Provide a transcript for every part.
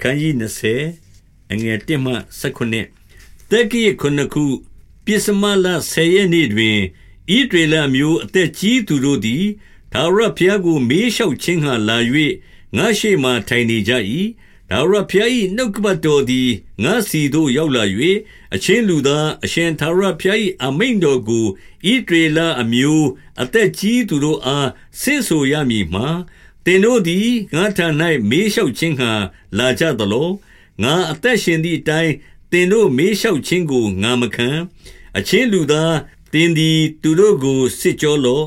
ခန်းကြီး20အငယ်1မှ19တက်ကြီးခုနှစ်ခုပစ္စမလ10ရက်နေ့တွင်ဣဒရေလမျိုးအသက်ကြီးသူတို့သည်ဒါဝရဖျားကိုမေးလျှောက်ခြင်းဟလာ၍ငါရှိမှထိုင်နေကြ၏ဒါဝရဖျား၏နှုတ်ကပတ်တော်သည်ငါစီသို့ရောက်လာ၍အချင်းလူသားအရှင်သာရဖျား၏အမိန်တော်ကိုဣဒရေလအမျိုးအသက်ကြီးသူတို့အားဆင့်ဆိုရမည်မှာ သင်တို့သည်ငါထံ၌မေးလျှောက်ခြင်းဟလာကြသလောငါအသက်ရှင်သည့်အတိုင်းသင်တို့မေးလျှောက်ခြင်းကိုငါမခံအချင်းလူသားသင်သည်သူတို့ကိုစစ်ကြောလော့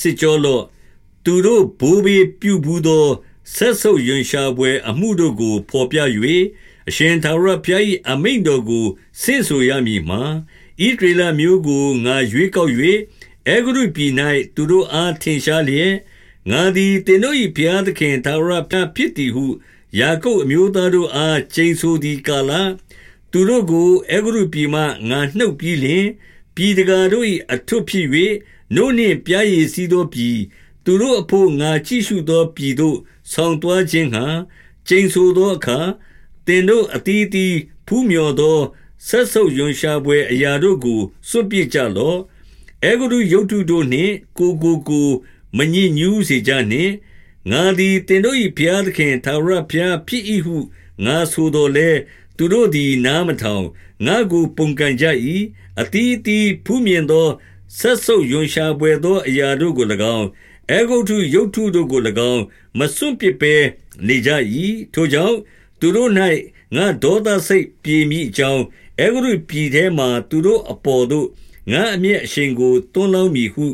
စစ်ကြောလော့သူတို့ဘိုးဘေးပြုဘူးသောဆက်ဆုပ်ယွန်ရှာပွဲအမှုတို့ကိုဖော်ပြ၍အရှင်သာရဘုရား၏အမိန့်တော်ကိုဆင့်ဆိုရမည်မှာဣဒရေလမျိုးကိုငါရွေးကောက်၍အေဂရုပြည်၌သူတို့အားထင်ရှားလျက် ငါသည်သင်တို့၏ဘုရားသခင်သာရဘုရားဖြစ်သည်ဟုယာကုပ်အမျိုးသားတို့အားကျိန်ဆိုသည်ကာလသူတို့ကိုအေဂရုပြည်မှငါနှုတ်ပြီးလျင်ပြည်တကာတို့၏အထွတ်ဖြစ်၍နို့နှင့်ပြားရည်စည်းသောပြည်သူတို့အဖို့ငါကြည့်ရှုသောပြည်သို့ဆောင်သွားခြင်းဟံကျိန်ဆိုသောအခါတင်တို့အတီးတီးဖူးမြော်သောဆက်ဆုပ်ယွန်ရှာပွဲအရာတို့ကိုစွန့်ပစ်ကြလော့အေဂရုယုတ်တုတို့နှင့်ကိုကိုကို မညစ်ညူးစေကြနှင့်ငါသည်တင်တို့၏ဘုရားသခင်သာရဘုရားဖြစ်၏ဟုငါဆိုတော်လဲသူတို့သည်နားမထောင်ငါကိုပုန်ကန်ကြ၏အတီးတီးဖူးမြင်သောဆက်ဆုပ်ယွန်ရှာပွဲသောအရာတို့ကို၎င်းအဲဂုတ်ထုရုတ်ထုတို့ကို၎င်းမစွန့်ပစ်ဘဲနေကြ၏ထိုကြောင့်သူတို့၌ငါဒေါသစိတ်ပြေမိအကြောင်းအဲဂုတ်ပြည်ထဲမှသူတို့အပေါ်သို့ငါအမျက်အရှင်ကိုတွန်းလောင်းမည်ဟု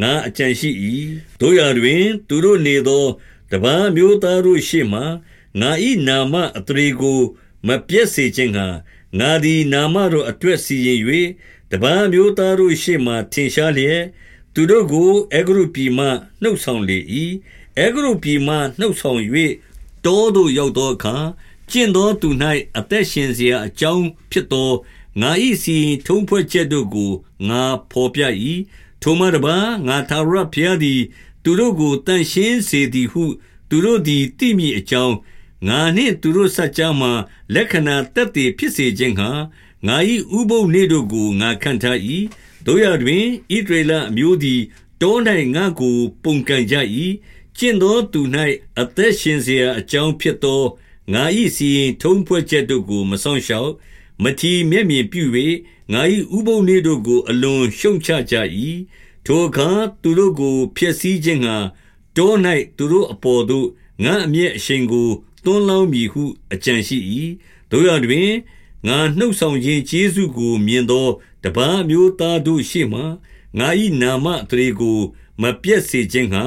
ငါအကြံရှိ၏တို့ရတွင်သူတို့နေသောတပန်းမျိုးသားတို့ရှေ့မှငါ၏နာမအတရေကိုမပြည့်စေခြင်းငါငါသည်နာမတော်အတွက်စီရင်၍တပန်းမျိုးသားတို့ရှေ့မှထင်ရှားလျက်သူတို့ကိုအေဂရုပြည်မှနှုတ်ဆောင်လေ၏အေဂရုပြည်မှနှုတ်ဆောင်၍တောသို့ရောက်သောအခါကျင့်သောသူ၌အသက်ရှင်เสียအကြောင်းဖြစ်သောငါ၏စီထုံးဖွဲ့ချက်တို့ကိုငါဖော်ပြ၏ ထိုမှတပါငါသာရဘုရားသည်သူတို့ကိုတန်ရှင်းစေသည်ဟုသူတို့သည်သိမိအကြောင်းငါနှင့်သူတို့ဆက်ကြမှာလက္ခဏာတက်တည်ဖြစ်စေခြင်းဟာငါ၏ဥပုပ်နေ့တို့ကိုငါခံထား၏တို့ရတွင်ဣဒရေလအမျိုးသည်တော၌ငါကို ပုန်ကန်ကြ၏ကျင့်သောသူ၌အသက်ရှင်เสียအကြောင်းဖြစ်သောငါ၏စီရင်ထုံးဖွဲ့ချက်တို့ကို မဆောင်ရှောက်မထီမဲ့မြင်ပြု၍ ငါ၏ဥပုံနေ့တို့ကို အလွန်ရှုံချကြ၏ထိုအခါသူတို့ကိုဖျက်ဆီးခြင်းငှာတော၌သူတို့အပေါ်သို့ငါအမျက်အရှိန်ကိုတွန်းလောင်းမည်ဟုအကြံရှိ၏တို့ရတွင်ငါနှုတ်ဆောင်ခြင်းကျေးဇူးကို မြင်သောတပားမျိုးသားတို့ရှေ့မှငါ၏နာမအတရေကို မပြည့်စေခြင်းငှာ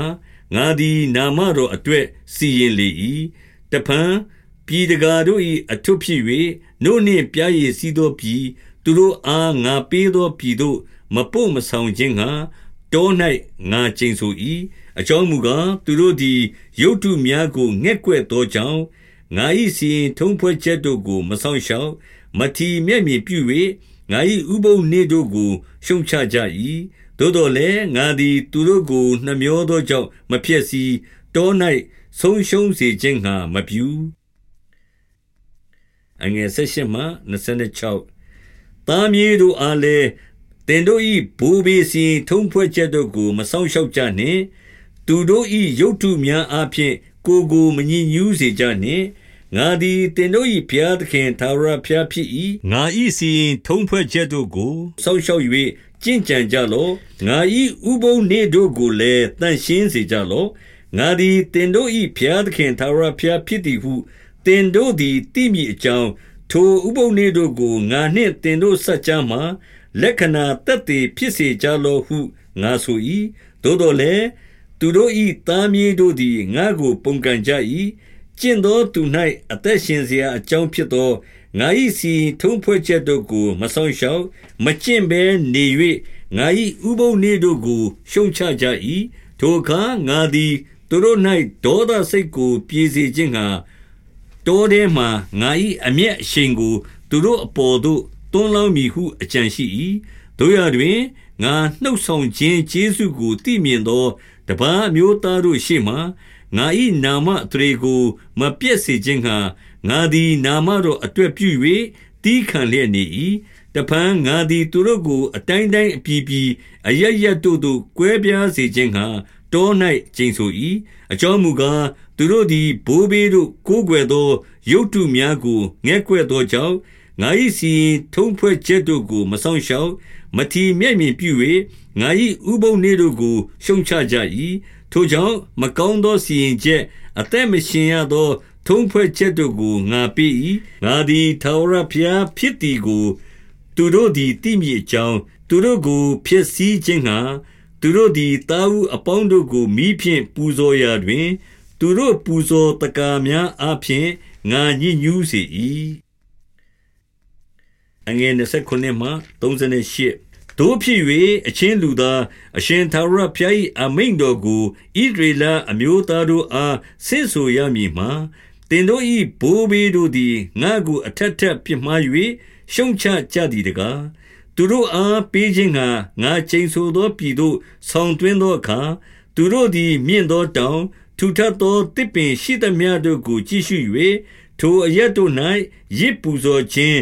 ငါသည်နာမတော်အတွက်စီရင်လေ၏တဖန်ပြည်တကာတို့၏အထွတ်ဖြစ်၍နို့နှင့်ပြားရည်စည်းသောပြည် သူတို့အားငါပေးသောပြည်သို့ မပို့မဆောင်ခြင်းငှာတော၌ငါကျိန်ဆို၏အကြောင်းမူကားသူတို့သည်ရုတ်တုများကိုငှက်ကွက်သောကြောင့်ငါ၏စီရင်ထုံးဖွဲ့ချက်တို့ကို မဆောင်ရှောက်မထီမဲ့မြင်ပြု၍ငါ၏ဥပုံနေ့တို့ကိုရှုံချကြ၏သို့တော်လည်းငါသည်သူတို့ကိုနှမျောသောကြောင့်မဖြစ် စီတော၌ဆုံးရှုံးစေခြင်းငှာမပြုအငယ်၁၈မှ26 တာမြေတို့အားလည်းတင်တို့၏ဘူဘီစီထုံဖွဲ့ချက်တို့ကို မဆောင်ရှောက်ကြနှင့်သူတို့၏ရုပ်ထုများအဖြစ်ကိုကိုမညင်ညူးစေကြနှင့်ငါသည်တင်တို့၏ဘုရားသခင်သာရဘုရားဖြစ်၏ငါ၏စီရင်ထုံးဖွဲ့ချက်တို့ကိုစောင့်ရှောက်၍ကျင့်ကြံကြလော့ငါ၏ဥပုံနေတို့ကိုလည်းတန်ရှင်းစေကြလော့ငါသည်တင်တို့၏ဘုရားသခင်သာရဘုရားဖြစ်သည်ဟုတင်တို့သည်သိမိအကြောင်း ထိုဥပုံနေတို့ကိုငါနှင့်တင်တို့ဆက်ကြမှာလက္ခဏာတက်တည်ဖြစ်စေကြလော့ဟုငါဆို၏သို့တော်လည်းသူတို့၏သားမြေးတို့သည်ငါ့ကိုပုန်ကန်ကြ၏ကျင့်သောသူ၌အသက်ရှင်เสียအကြောင်းဖြစ်သောငါ၏စီထုံးဖွဲ့ချက်တို့ကို မဆောင်ရှောက်မကျင့်ဘဲနေ၍ငါ၏ဥပုံနေတို့ကို ရှုံချကြ၏ထိုအခါငါသည်သူတို့၌ဒေါသစိတ်ကိုပြေစေခြင်းငှာ တောထဲမှငါ၏အမျက်အရှိန်ကို သူတို့အပေါ်သို့တွန်းလောင်းမည်ဟုအကြံရှိ၏တို့ရတွင်ငါနှုတ်ဆောင်ခြင်းကျေးဇူးကိုသိမြင်သောတပားမျိုးသားတို့ရှေ့မှငါ၏နာမအထရေကို မပြည့်စေခြင်းငှာငါသည်နာမတော်အတွက်ပြု၍တီးခံလျက်နေ၏တဖန်ငါသည်သူတို့ကို အတိုင်းတိုင်းအပြည်ပြည်အရရတို့သို့ကွဲပြားစေခြင်းငှာတော၌ကျိန်ဆို၏အကြောင်းမူကား သူတို့သည်ဘိုးဘေးတို့ကိုးကွယ်သောရုပ်တုများကိုငဲ့ကွက်သောကြောင့်ငါ၏စီရင်ထုံးဖွဲ့ချက်တို့ကိုမဆောင်ရှောက်မထီမဲ့မြင်ပြု၍ငါ၏ဥပုံနေတို့ကိုရှုံချကြ၏ထိုကြောင့်မကောင်းသောစီရင်ချက်အသက်မရှင်ရသော ထုံးဖွဲ့ချက်တို့ကိုငါပေး၏ငါသည်ထာဝရဘုရားဖြစ်သည်ကိုသူတို့သည်သိမြည်ကြောင်းသူတို့ကိုဖြစ်စည်းခြင်းငှာသူတို့သည်တာဟုအပေါင်းတို့ကိုမိဖြင့်ပူဇော်ရာတွင် သူတို့ပူဇော်တကာများအဖျင်ငါညှဉ်းညူးစေ၏အငယ်29မှ38တို့ဖြစ်၍အချင်းလူသားအရှင်သာရဖျား၏အမိန်တော်ကိုဣဒရေလအမျိုးသားတို့အားဆင့်ဆိုရမည်မှာတင်တို့၏ဘိုးဘေးတို့သည်ငါကိုအထက်ထက်ပြမှား၍ရှုံချကြသည်တကားသူတို့အားပေးခြင်းငှာငါချိန်ဆိုသောပြည်သို့ဆောင်သွင်းသောအခါသူတို့သည်မြင့်သောတောင် ထူထပ်သောတစ်ပင်ရှိသမျှတို့ကိုကြည့်ရှု၍ထိုအရက်တို့၌ရစ်ပူဇော်ခြင်း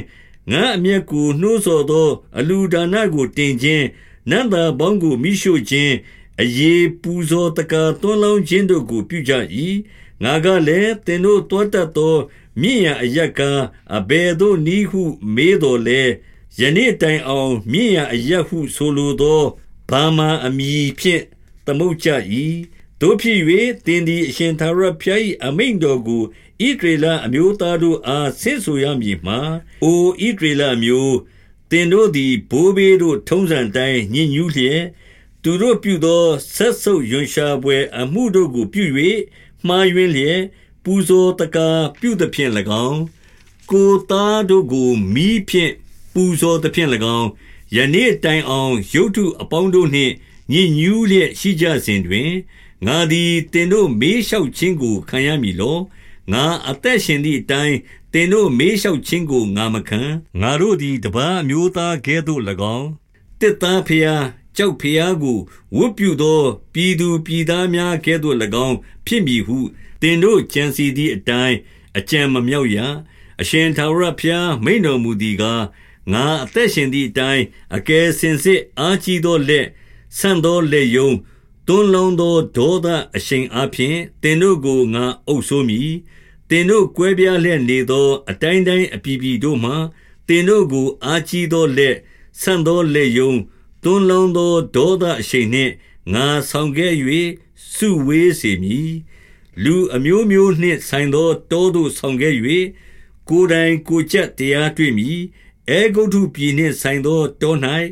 ငါအမျက်ကိုနှိုးဆော်သော အလူဒါနကိုတင်ခြင်းနန္တာပေါင်းကိုမိရှို့ခြင်းအယေပူဇော်တကာသွန်းလောင်းခြင်းတို့ကိုပြုကြ၏ငါကလည်းသင်တို့တောတတ်သောမြင့်ရာအရက်ကားအဘယ်သို့နည်းဟု မေးတော်လဲယနေ့တိုင်အောင်မြင့်ရာအရက်ဟုဆိုလိုသောဘာမာအမည်ဖြင့်သမုတ်ကြ၏ တို့ဖြစ်၍တင်းဒီအရှင်သာရဖျား၏အမိန်တော်ကိုဣဒရေလအမျိုးသားတို့အားဆင့်ဆိုရမည်မှာအိုဣဒရေလမျိုးတင်တို့သည်ဘိုးဘေးတို့ထုံးစံတိုင်းညင်ညူးလျက်သူတို့ပြုသောဆက်ဆုပ်ယွန်ရှာပွဲ အမှုတို့ကိုပြု၍မှားယွင်းလျက်ပူဇော်တကာပြုသဖြင့်၎င်းကိုသားတို့ကိုမိဖြင့်ပူဇော်သဖြင့်၎င်းယနေ့တိုင်အောင်ရုတ်ထုအပေါင်းတို့နှင့်ညင်ညူးလျက်ရှိကြစဉ်တွင် ငါသည်တင်တို့မေးလျှောက်ခြင်းကိုခံရမည်လောငါအသက်ရှင်သည့်အတိုင်းတင်တို့မေးလျှောက်ခြင်းကိုငါမခံငါတို့သည်တပားမျိုးသားကဲ့သို့၎င်းတစ်သားဖျားကြောက်ဖျားကိုဝတ်ပြုသောပြည်သူပြည်သားများကဲ့သို့၎င်းဖြစ်မည်ဟုတင်တို့ကြံစီသည့်အတိုင်းအကြံမမြောက်ရအရှင်သာရဖျားမိန်တော်မူသည်ကားငါအသက်ရှင်သည့်အတိုင်းအကယ်စင်စစ်အားကြီးသောလက်ဆန့်သောလက်ယုံ တွန်းလုံးသောဒေါသအရှိန်အပြင်တင်တို့ကိုငါအုပ်ဆိုးမည်တင်တို့ကွဲပြားလျက်နေသော အတိုင်းတိုင်းအပြည်ပြည်တို့မှတင်တို့ကိုအားကြီးသောလက်ဆန့်သောလက်ယုံတွန်းလုံးသောဒေါသအရှိန်နှင့်ငါဆောင်ခဲ့၍စုဝေးစေမည်လူအမျိုးမျိုးနှင့်ဆိုင်သောတောသို့ဆောင်ခဲ့၍ကိုယ်တိုင်ကိုချက်တရားတွေ့မည်အဲဂုတ်ထုပြည်နှင့်ဆိုင်သောတော၌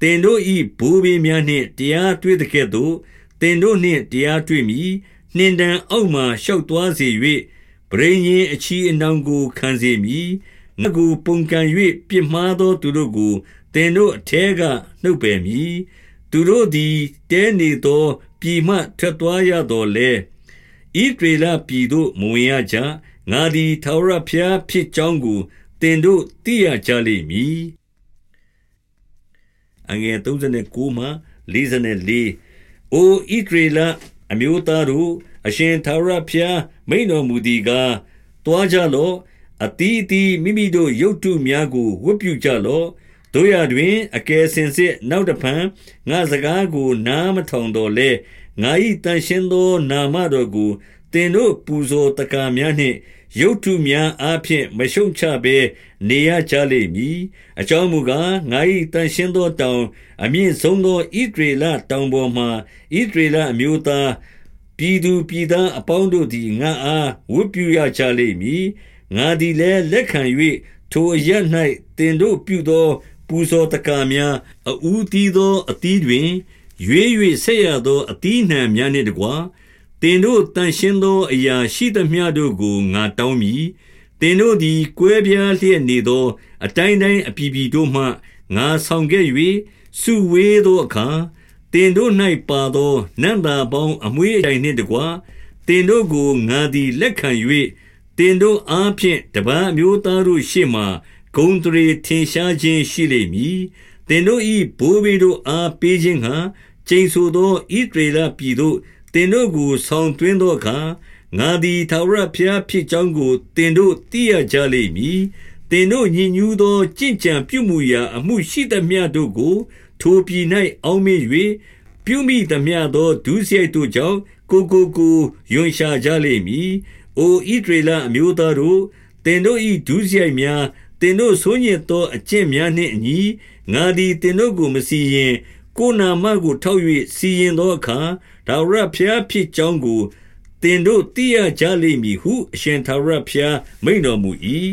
တင်တို့ဤဘိုးဘေးများနှင့်တရားတွေ့တဲ့ကဲ့သို့ တင်တို့နှင့်တရားတွေ့မည်နှင်တန်အောက်မှရှောက်သွားစေ၍ပရိညင်အချီအနှောင်ကိုခံစေမည်ငါကိုပုံကံ၍ပြစ်မှားသောသူတို့ကိုတင်တို့အထဲကနှုတ်ပယ်မည်သူတို့သည်တဲနေသောပြည်မှထွက်သွားရတော်လဲဣဒေလပြည်သို့မဝင်ရကြငါသည်ထာဝရဘုရားဖြစ်ကြောင်းကိုတင်တို့သိရကြလိမ့်မည်အငယ်39မှ44 အိုဣဒေလအမျိုးသားတို့ အရှင်ထာဝရဘုရား မိန်တော်မူသည်ကားတွားကြလော့အတီးအတီး မိမိတို့ ရုပ်တုများကို ဝတ်ပြုကြလော့တို့ရတွင် အကယ်စင်စစ် နောက်တဖန် ငါစကားကို နားမထောင်တော်လဲငါ၏တန်ရှင်းသော နာမတော်ကိုတင်တို့ ပူဇော်တကာများနှင့် ရုပ်ထုများအားဖြင့် မရှုံချဘဲနေရကြလိမ့်မည်အကြောင်းမူကားငါ၏တန်ရှင်းသောတောင်အမြင့်ဆုံးသောဣဒရေလတောင်ပေါ်မှဣဒရေလအမျိုးသားပြည်သူပြည်သားအပေါင်းတို့သည်ငါအားဝတ်ပြုရကြလိမ့်မည်ငါသည်လည်းလက်ခံ၍ထိုအရ၌တင်တို့ပြုသော ပူဇော်တကာများအူးတီးသောအသီးတွင်ရွေး၍ဆက်ရသောအသီးနှံများနှင့်တကွာ တင်တို့တန်ရှင်းသောအရာရှိသမျှတို့ကိုငါတောင်းမည်တင်တို့သည်ကွဲပြားလျက်နေသော အတိုင်းတိုင်းအပြည်ပြည်တို့မှငါဆောင်ခဲ့၍စုဝေးသောအခါတင်တို့၌ပါသောနန္တာပေါင်းအမွေးတိုင်နှင့်တကွာတင်တို့ကိုငါသည်လက်ခံ၍တင်တို့အားဖြင့်တပန်းမျိုးသားတို့ရှေ့မှဂုံတရေထင်ရှားခြင်းရှိလိမ့်မည်တင်တို့၏ဘိုးဘေးတို့အားပေးခြင်းဟံကျိန်ဆိုသောဣတရေလပြည်သို့ တင်တို့ကို ဆောင်သွင်းသောအခါငါသည်ထာဝရဘုရားဖြစ်ကြောင်းကိုသင်တို့သိရကြလိမ့်မည်သင်တို့ညဉ့်ညူးသောကြင်ကြံပြုမှုရာ အမှုရှိသမျှတို့ကို ထိုပြည်၌အောင်းမေ၍ပြုမိသမျှသောဒုစရိုက်တို့ကြောင့်ကိုကိုကိုယွန်ရှာကြလိမ့်မည်။အိုဣဒရေလအမျိုးသားတို့သင်တို့၏ဒုစရိုက်များသင်တို့ဆိုးညစ်သောအကျင့်များနှင့်အညီငါသည်သင်တို့ကိုမစီရင်ကိုနာမကိုထောက်၍စီရင်သောအခါ ဒါဝရဖျားဖြစ်ကြောင်းကိုသင်တို့သိရကြလိမ့်မည်ဟုအရှင်သာရဖျားမိန်တော်မူ၏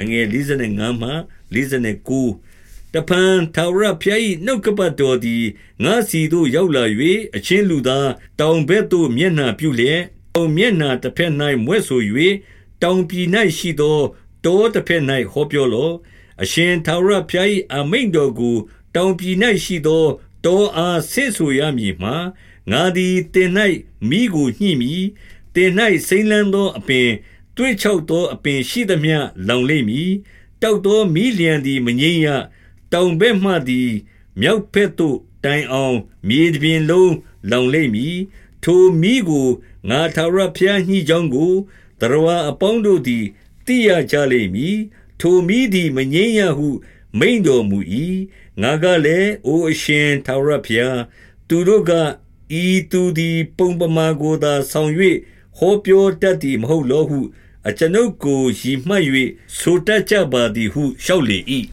အငယ်55မှ59တဖန်ထာဝရဘုရား၏နှုတ်ကပတ်တော်သည်ငါစီသို့ရောက်လာ၍အချင်းလူသားတောင်ဘက်သို့မျက်နှာပြုလျက်တောင်မျက်နှာတစ်ဖက်၌မွဲ့ဆို၍တောင်ပြည်၌ရှိသောတောတစ်ဖက်၌ဟောပြောလော့အရှင်ထာဝရဘုရား၏အမိန့်တော်ကိုတောင်ပြည်၌ရှိသော တောအားဆင့်ဆိုရမည်မှာငါသည်တင်၌မိကိုညှိမိတင်၌စိမ့်လန်းသောအပင်တွေ့ချောက်သောအပင်ရှိသမျှလောင်လိမ့်မည်တောက်သောမိလျံသည်မငိမ့်ရတောင်ဘက်မှသည်မြောက်ဘက်သို့တိုင်အောင်မြေပြင်လုံးလောင်လိမ့်မည်ထိုမိကိုငါထာဝရဘုရားညှိကြောင်းကိုတရဝအပေါင်းတို့သည်သိရကြလိမ့်မည်ထိုမိသည်မငြိမ်းရဟုမိန်တော်မူ၏ ငါကလည်းအိုအရှင်ထာဝရဘုရားသူတို့ကဤသူသည် ပုံပမာကိုသာဆောင်၍ဟောပြောတတ်သည်မဟုတ်လောဟု အကျွန်ုပ်ကိုရည်မှတ်၍ဆိုတတ်ကြပါသည်ဟုလျှောက်လေ၏